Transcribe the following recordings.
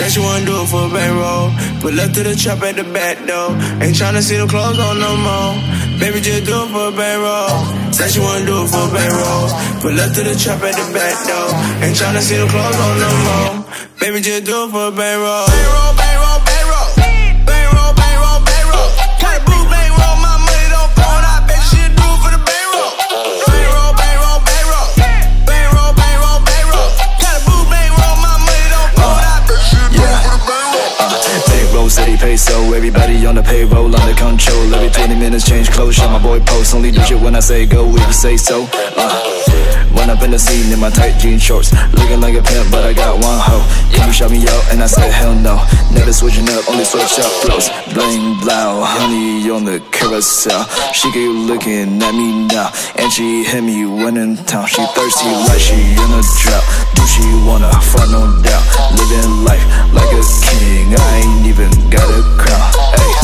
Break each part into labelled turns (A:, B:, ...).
A: Said she wanna do it for a bankroll. But left to the trap at the back door. Ain't tryna see the clothes on no more. Baby, just do it for a bankroll. Said she wanna do it for a bankroll. But left to the trap at the back door. Ain't tryna see the clothes on no more. Baby, just do it for a bankroll. Bankroll, bankroll.
B: Peso. Everybody on the payroll, under control. Every 20 minutes, change clothes. Shot my boy post. Only do shit when I say go, if you say so. Uh, run up in the scene in my tight jean shorts. Looking like a pimp, but I got one hoe. Can you shout me out? And I said, hell no. Never switching up, only switch up flows. Bling, blow, honey on the carousel. She keep looking at me now. And she hit me when in town. She thirsty like she in a drought. Do she wanna fuck no doubt? Living life got a crown. Ayy.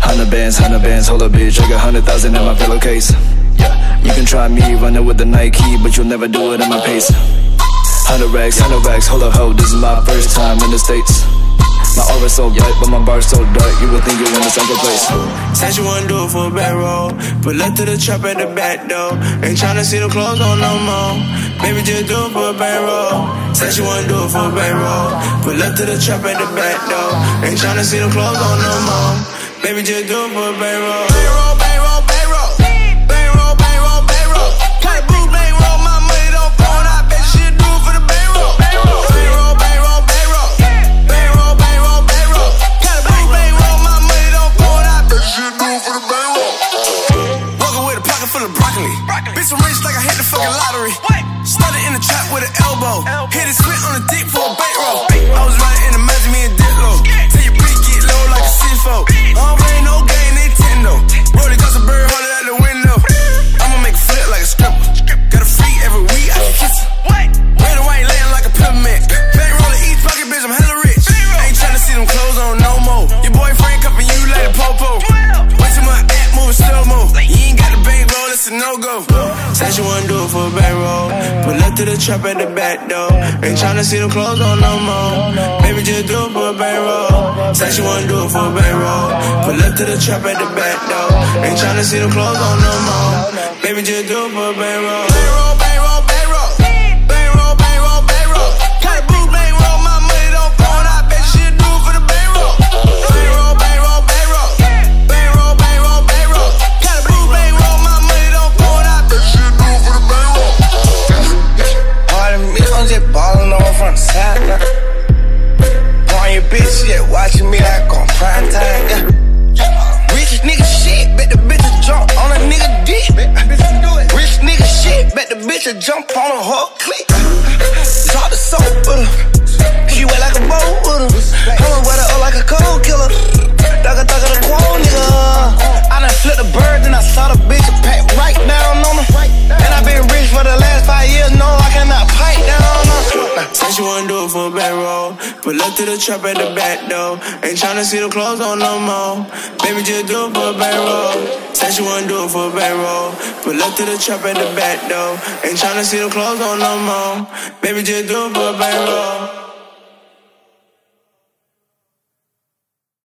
B: Hundred bands, hundred bands, hold up, bitch. I got hundred thousand in my pillowcase. Yeah, you can try me running with the Nike, but you'll never do it at my pace. Hundred racks, hundred racks, hold up, ho. This is my first time in the states. My aura so bright, but my bar so dark. You would think you're in the central place.
A: Said you wanna do it for a bankroll. But left to the trap at the back door. Ain't tryna see the clothes on no more. Baby, just do it for a bankroll. Said she wanna do it for a bankroll. But left to the trap at the back door. Ain't tryna see the clothes on no more. Baby, just do it for a bankroll. Bankroll, bankroll, bankroll. Bankroll, bankroll, bankroll. A bankroll, my money don't bet she do it for the bankroll. Bankroll, bankroll, bankroll. Bankroll, bankroll, bankroll. A bankroll, my money don't bet she do it for the bankroll. With a pocket full of broccoli. Bitch, I'm rich like I hit the fucking lottery. Started in the trap with an elbow. Hit to the trap at the back door. Ain't tryna see them clothes on no more. Baby, just do it for a bankroll. Said she wanna do it for a bankroll. But left to the trap at the back door. Ain't tryna see them clothes on no more. Baby, just do it for a bankroll.
C: On the sideline. On your bitch, yeah, watching me like on prime time, yeah. Rich nigga shit, bet the bitch jump on a nigga dick. Rich nigga shit, bet the bitch jump on a whole click. Drop the soap with her. She wet like a boat with her. I'ma wet her up like a cold killer.
A: But left to the trap at the back door. Ain't tryna see the clothes on no more. Baby, just do it for a bankroll. Said she wanna do it for a bankroll. But left to the trap at the back door. Ain't tryna see the clothes on no more. Baby, just do it for a bankroll.